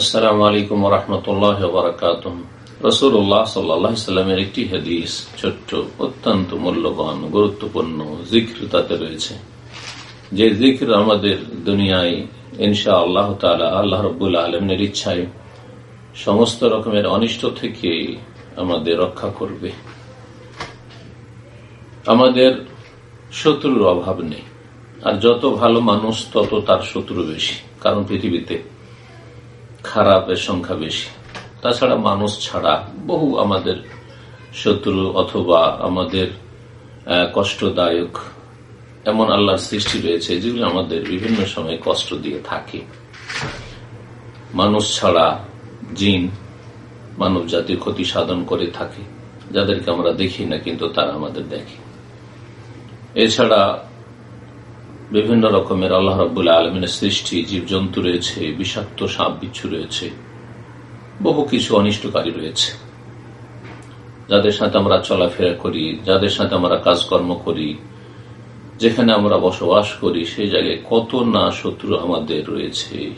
আসসালামু আলাইকুম রহমতুল্লাহ বারকাত রসুল্লাহ সাল্লামের একটি হাদিস, ছোট্ট, অত্যন্ত মূল্যবান, গুরুত্বপূর্ণ জিক্র তাতে রয়েছে। যে জিক্র আমাদের দুনিয়ায় ইনশা আল্লাহ তালা আল্লাহ রবুল্লা আলমের ইচ্ছায় সমস্ত রকমের অনিষ্ট থেকে আমাদের রক্ষা করবে। আমাদের শত্রুর অভাব নেই। আর যত ভালো মানুষ, তত তার শত্রু বেশি, কারণ পৃথিবীতে খারাপের সংখ্যা বেশি। তাছাড়া মানুষ ছাড়া বহু আমাদের শত্রু অথবা আমাদের কষ্টদায়ক এমন আল্লাহর সৃষ্টি রয়েছে যেগুলো আমাদের বিভিন্ন সময় কষ্ট দিয়ে থাকে। মানুষ ছাড়া জিন মানব জাতির ক্ষতি সাধন করে থাকে। যাদেরকে আমরা দেখি না, কিন্তু তারা আমাদের দেখে। এছাড়া বিভিন্ন রকমের আল্লাহ রবুল্লা আলমিনের সৃষ্টি, জীবজন্তু রয়েছে, বিষাক্ত সাপ বিচ্ছু রয়েছে, বহু কিছু অনিষ্টকারী রয়েছে। যাদের সাথে আমরা চলাফেরা করি, যাদের সাথে আমরা কাজকর্ম করি, যেখানে আমরা বসবাস করি, সেই জায়গায় কত না শত্রু আমাদের রয়েছে।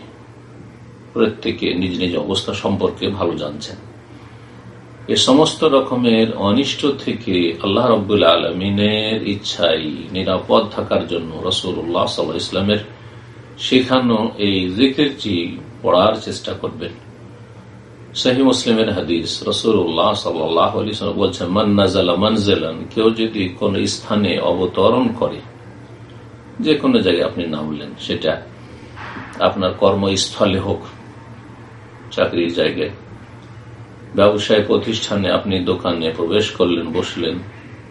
প্রত্যেকে নিজ নিজ অবস্থা সম্পর্কে ভালো জানছেন। এ সমস্ত রকমের অনিষ্ট থেকে আল্লাহ রব্বুল আলমিনের ইচ্ছাই নিরাপদ থাকার জন্য রসুল্লাহ সাল্লাহ ইসলামের শেখানো এই জিকেরটি পড়ার চেষ্টা করবেন। সহি মুসলিমের হাদিস রসুল্লাহ সাল্লাহ বলছেন মান্নাজালা মানজেলান কেউ যদি কোন স্থানে অবতরণ করে যে কোনো জায়গায় আপনি নামলেন সেটা আপনার কর্মস্থলে হোক, চাকরির জায়গায় ব্যবসায় প্রতিষ্ঠানে আপনি দোকানে প্রবেশ করলেন, বসলেন,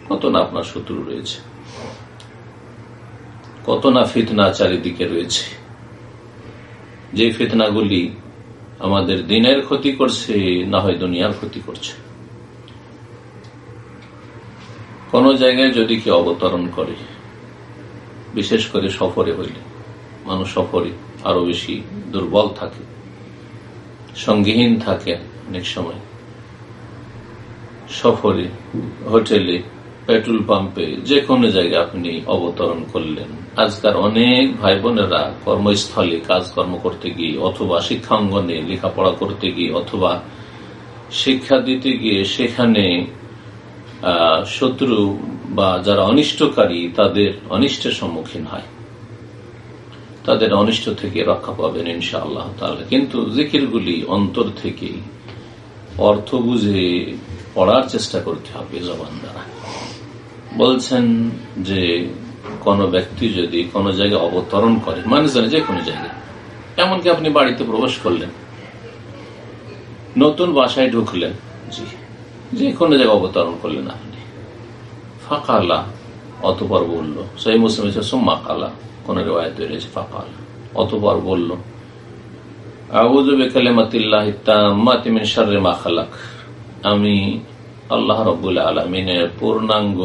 কত না আপনার শত্রু রয়েছে? কত না ফিতনা চারিদিকে রয়েছে? যে ফিতনাগুলি আমাদের দিনের ক্ষতি করছে, না হয় দুনিয়ার ক্ষতি করছে। কোন জায়গায় যদি কেউ অবতরণ করে, বিশেষ করে সফরে হইলে মানুষ সফরে আরও বেশি দুর্বল থাকে, সঙ্গীহীন থাকে অনেক সময়। সফরে, হোটেলে, পেট্রোল পাম্পে যে কোনো জায়গায় আপনি অবতরণ করলেন। আজকাল অনেক ভাই বোনেরা কর্মস্থলে কাজকর্ম করতে গিয়ে অথবা শিক্ষাঙ্গনে লেখাপড়া করতে গিয়ে অথবা শিক্ষা দিতে গিয়ে সেখানে শত্রু বা যারা অনিষ্টকারী তাদের অনিষ্টের সম্মুখীন হয়। তাদের অনিষ্ট থেকে রক্ষা পাবেন ইনশা আল্লাহ কিন্তু জিকিরগুলি অন্তর থেকে অর্থ বুঝে পড়ার চেষ্টা করতে হবে জবান দ্বারা। বলছেন যে কোন ব্যক্তি যদি কোনো জায়গায় অবতরণ করে মানে জানে যে কোনো জায়গায়, এমনকি আপনি বাড়িতে প্রবেশ করলেন, নতুন বাসায় ঢুকলেন, জি, যে কোনো জায়গায় অবতরণ করলেন আপনি। ফাঁকালা, অতপর বলল সেই মুসলিম সোম্মা কালা, কোন রেওয়ায় তৈরি হয়েছে ফাঁকা আল্লাহ অতপর বলল আবুজ বেকালেমাতিল্লাহ তামিন সারে মা খালাক। আমি আল্লাহ রবুল্লা আলমিনের পূর্ণাঙ্গ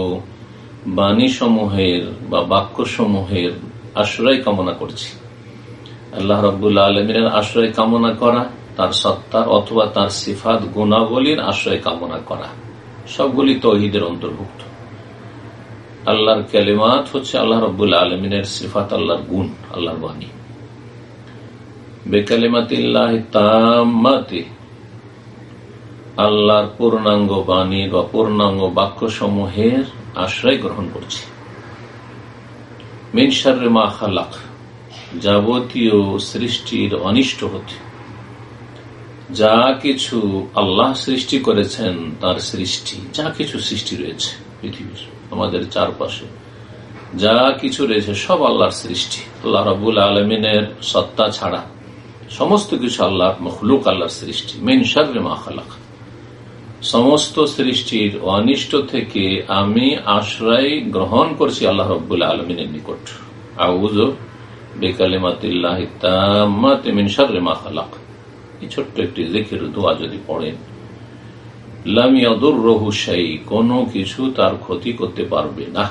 বাণী সমূহের বা বাক্য সমূহের আশ্রয় কামনা করছি। আল্লাহ রবুল্লা আলমিনের আশ্রয় কামনা করা, তার সত্তার অথবা তার সিফাত গুণাবলীর আশ্রয় কামনা করা, সবগুলি তহিদের অন্তর্ভুক্ত। আল্লাহর ক্যালিমাত হচ্ছে আল্লাহ রবুল্লা আলমিনের সিফাত, আল্লাহর গুণ, আল্লাহর বাণী। বেকালিমাতিল্লাহ তামাতে আল্লাহর পূর্ণাঙ্গ বাণী বা পূর্ণাঙ্গ বাক্য সমূহের আশ্রয় গ্রহণ করছি। মিনসারে মা খালাক, যাবতীয় সৃষ্টির অনিষ্ট হতে। যা কিছু আল্লাহ সৃষ্টি করেছেন, তার সৃষ্টি, যা কিছু সৃষ্টি রয়েছে পৃথিবীর, আমাদের চারপাশে। যা কিছু রয়েছে, সব আল্লাহর সৃষ্টি। আল্লাহ রবুল আলমিনের সত্তা ছাড়া সমস্ত কিছু আল্লাহ মখলুক আল্লাহর সৃষ্টি। মিনসারে মা খালাক। সমস্ত সৃষ্টির অনিষ্ট থেকে আমি আশ্রয় গ্রহণ করছি আল্লাহ রব্বুল আলমিনের নিকট। আউজ এই ছোট্ট একটি জিকির, দোয়া যদি পড়েন লামিয়াদুর রহু সাই কোনো কিছু তার ক্ষতি করতে পারবে না।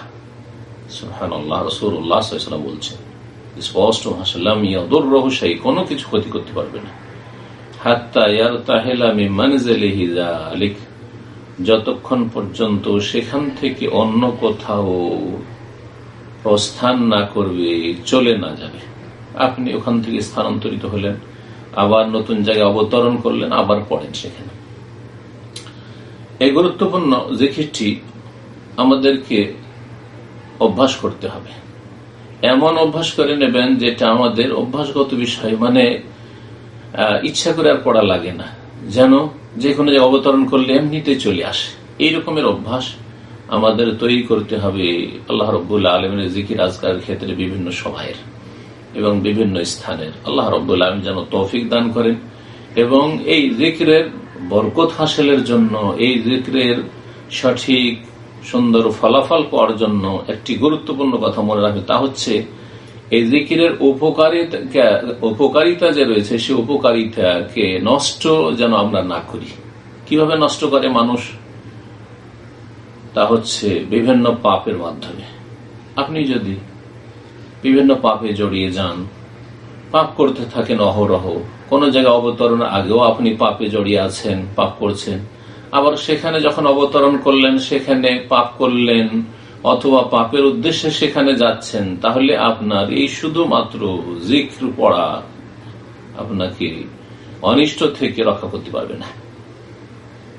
বলছেন, স্পষ্ট ভাষা কোনো কিছু ক্ষতি করতে পারবে না। যতক্ষণ পর্যন্ত সেখান থেকে অন্য কোথাও প্রস্থান না করবে, চলে না যাবে। আপনি ওখান থেকে স্থানান্তরিত হলেন, আবার নতুন জায়গায় অবতরণ করলেন, আবার পড়েন সেখানে। এই গুরুত্বপূর্ণ যে জিকিরটি আমাদেরকে অভ্যাস করতে হবে। এমন অভ্যাস করে নেবেন যেটা আমাদের অভ্যাসগত বিষয় মানে ইচ্ছা করে আর পড়া লাগে না। যেন যে কোনো জায়গায় অবতরণ করলে এমনিতে চলে আসে। এই রকমের অভ্যাস আমাদের তৈরি করতে হবে আল্লাহ রব্বুল্লাহ আলমের জিকির আজকার ক্ষেত্রে বিভিন্ন সভায়ের এবং বিভিন্ন স্থানের। আল্লাহ রব্বুল আলম যেন তৌফিক দান করেন এবং এই জিক্রের বরকত হাসিলের জন্য, এই জিক্রের সঠিক সুন্দর ফলাফল পাওয়ার জন্য একটি গুরুত্বপূর্ণ কথা মনে রাখবে। তা হচ্ছে এই জিকিরের উপকারিতা উপকারিতা যে রয়েছে, সে উপকারিতাকে নষ্ট যেন আমরা না করি। কীভাবে নষ্ট করে মানুষ? তা হচ্ছে বিভিন্ন পাপের মাধ্যমে। আপনি যদি বিভিন্ন পাপে জড়িয়ে যান, পাপ করতে থাকেন অহরহ, কোন জায়গায় অবতরণের আগেও আপনি পাপে জড়িয়ে আছেন, পাপ করছেন। আবার সেখানে যখন অবতরণ করলেন, সেখানে পাপ করলেন অথবা পাপের উদ্দেশ্যে সেখানে যাচ্ছেন, তাহলে আপনার এই শুধুমাত্র জিক্র পড়া আপনাকে অনিষ্ট থেকে রক্ষা করতে পারবে না।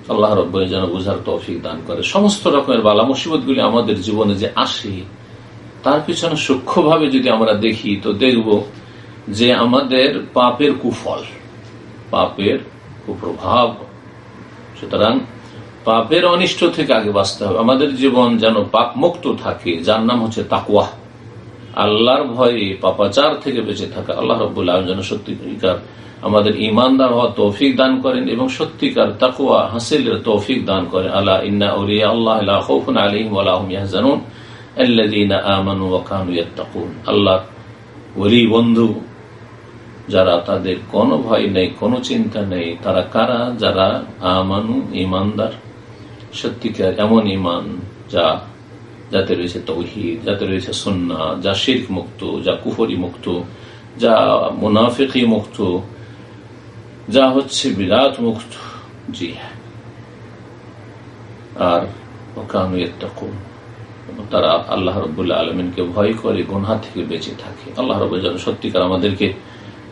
আল্লাহ রব্বই যেন বুঝার তৌফিক দান করে। সমস্ত রকমের বালা মুসিবত আমাদের জীবনে যে আসে, তার পিছনে সূক্ষ্মভাবে যদি আমরা দেখি, তো দেখব যে আমাদের পাপের কুফল, পাপের কুপ্রভাব। সুতরাং পাপের অনিষ্ট থেকে আগে বাঁচতে হবে। আমাদের জীবন যেন পাপ মুক্ত থাকে, যার নাম হচ্ছে তাকুয়া আল্লাহর ভয়ে পাপাচার থেকে বেঁচে থাকা। আল্লাহ রবাহ যেন সত্যিকার আমাদের ইমানদার হওয়া তৌফিক দান করেন এবং সত্যিকার তাকুয়া হাসিলের তৌফিক দান করেন। আল্লাহ ইন্না আল্লাহ আলহিম আলহম ইয়াহজানুন। আল্লাহ ওলি বন্ধু, যারা তাদের কোনো ভয় নেই, কোনো চিন্তা নেই, তারা কারা? যারা আমানু ইমানদার সত্যিকার এমন ইমান যা যাতে রয়েছে তৌহিদ, যাতে রয়েছে সন্না, যা শির্ক মুক্ত, যা কুফরি মুক্ত, যা মুনাফিকি মুক্ত, যা হচ্ছে বিরাট মুক্ত। জি। আর তারা আল্লাহ রবুল্লাহ আলমিনকে ভয় করে, গুনহা থেকে বেঁচে থাকে। আল্লাহ রব যেন সত্যিকার আমাদেরকে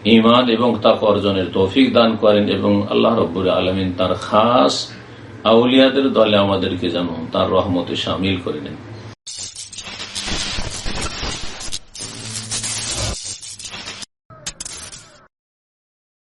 ইমান এবং তাকে অর্জনের তৌফিক দান করেন এবং আল্লাহ রব্বুল আলমিন তার খাস আউলিয়াদের দলে আমাদেরকে যেন তার রহমতে সামিল করে নেন।